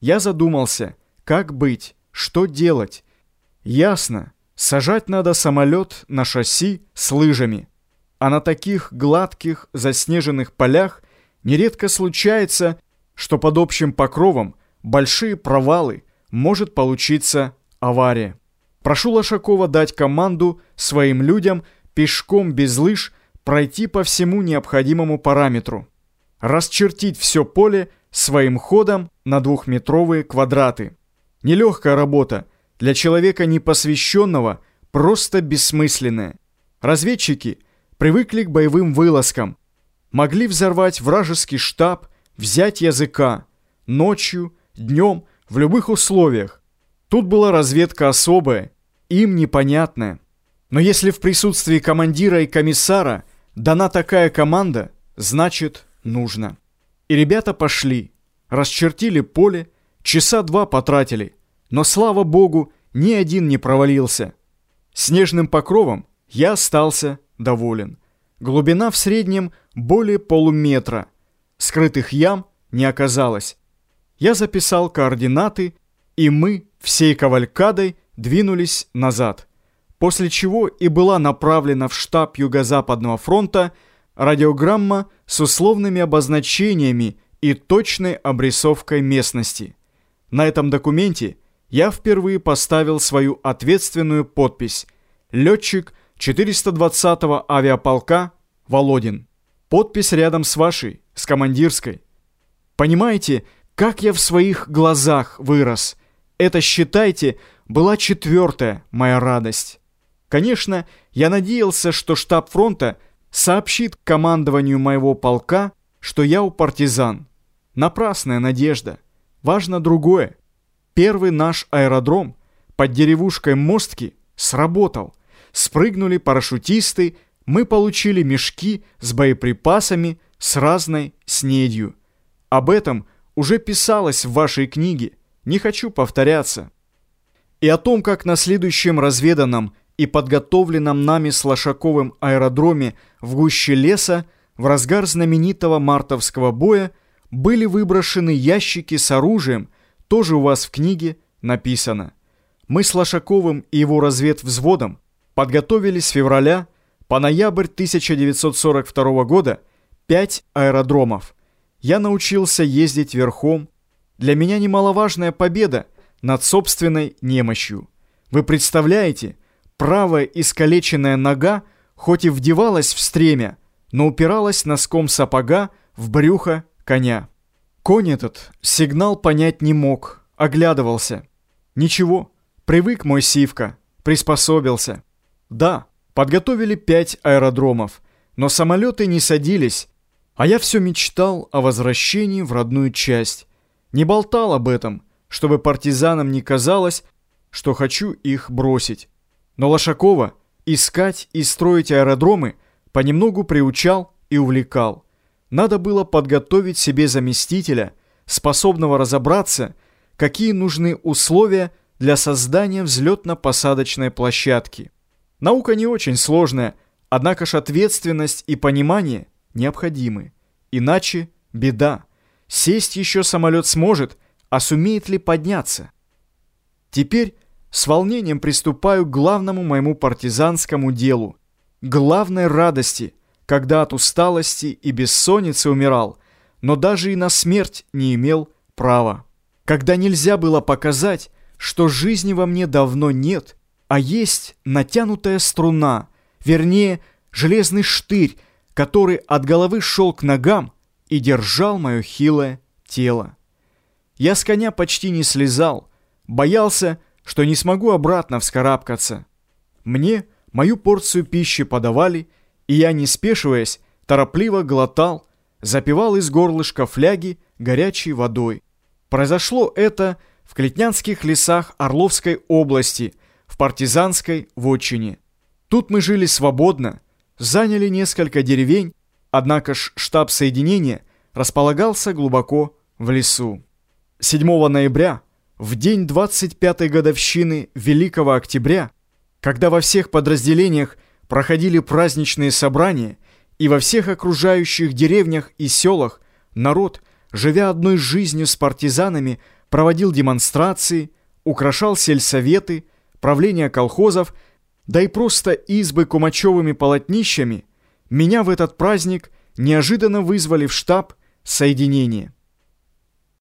Я задумался, как быть, что делать. Ясно, сажать надо самолет на шасси с лыжами. А на таких гладких заснеженных полях нередко случается, что под общим покровом большие провалы, может получиться авария. Прошу Лошакова дать команду своим людям пешком без лыж пройти по всему необходимому параметру. Расчертить все поле своим ходом на двухметровые квадраты. Нелегкая работа, для человека непосвященного просто бессмысленная. Разведчики привыкли к боевым вылазкам, могли взорвать вражеский штаб, взять языка. Ночью, днем, в любых условиях. Тут была разведка особая, им непонятная. Но если в присутствии командира и комиссара дана такая команда, значит нужно. И ребята пошли, расчертили поле, часа два потратили, но, слава богу, ни один не провалился. Снежным покровом я остался доволен. Глубина в среднем более полуметра. Скрытых ям не оказалось. Я записал координаты, и мы всей кавалькадой двинулись назад. После чего и была направлена в штаб Юго-Западного фронта радиограмма с условными обозначениями и точной обрисовкой местности. На этом документе я впервые поставил свою ответственную подпись «Летчик 420-го авиаполка Володин». Подпись рядом с вашей, с командирской. Понимаете, как я в своих глазах вырос. Это, считайте, была четвертая моя радость. Конечно, я надеялся, что штаб фронта сообщит командованию моего полка, что я у партизан. Напрасная надежда. Важно другое. Первый наш аэродром под деревушкой Мостки сработал. Спрыгнули парашютисты, мы получили мешки с боеприпасами, с разной снедью. Об этом уже писалось в вашей книге, не хочу повторяться. И о том, как на следующем разведанном и подготовленном нами с Лошаковым аэродроме в гуще леса в разгар знаменитого мартовского боя были выброшены ящики с оружием, тоже у вас в книге написано. Мы с Лошаковым и его разведвзводом подготовили с февраля по ноябрь 1942 года пять аэродромов. Я научился ездить верхом. Для меня немаловажная победа над собственной немощью. Вы представляете, правая искалеченная нога хоть и вдевалась в стремя, но упиралась носком сапога в брюхо коня. Конь этот сигнал понять не мог, оглядывался. Ничего, привык мой сивка, приспособился. Да, подготовили пять аэродромов, но самолеты не садились, а я все мечтал о возвращении в родную часть. Не болтал об этом, чтобы партизанам не казалось, что хочу их бросить. Но Лошакова искать и строить аэродромы понемногу приучал и увлекал. Надо было подготовить себе заместителя, способного разобраться, какие нужны условия для создания взлетно-посадочной площадки. Наука не очень сложная, однако ж ответственность и понимание необходимы. Иначе беда. Сесть еще самолет сможет, а сумеет ли подняться? Теперь с волнением приступаю к главному моему партизанскому делу. Главной радости, когда от усталости и бессонницы умирал, но даже и на смерть не имел права. Когда нельзя было показать, что жизни во мне давно нет – а есть натянутая струна, вернее, железный штырь, который от головы шел к ногам и держал мое хилое тело. Я с коня почти не слезал, боялся, что не смогу обратно вскарабкаться. Мне мою порцию пищи подавали, и я, не спешиваясь, торопливо глотал, запивал из горлышка фляги горячей водой. Произошло это в Клетнянских лесах Орловской области – в партизанской вотчине. Тут мы жили свободно, заняли несколько деревень, однако ж штаб соединения располагался глубоко в лесу. 7 ноября, в день 25-й годовщины Великого Октября, когда во всех подразделениях проходили праздничные собрания и во всех окружающих деревнях и селах народ живя одной жизнью с партизанами, проводил демонстрации, украшал сельсоветы, правление колхозов, да и просто избы кумачевыми полотнищами, меня в этот праздник неожиданно вызвали в штаб соединения.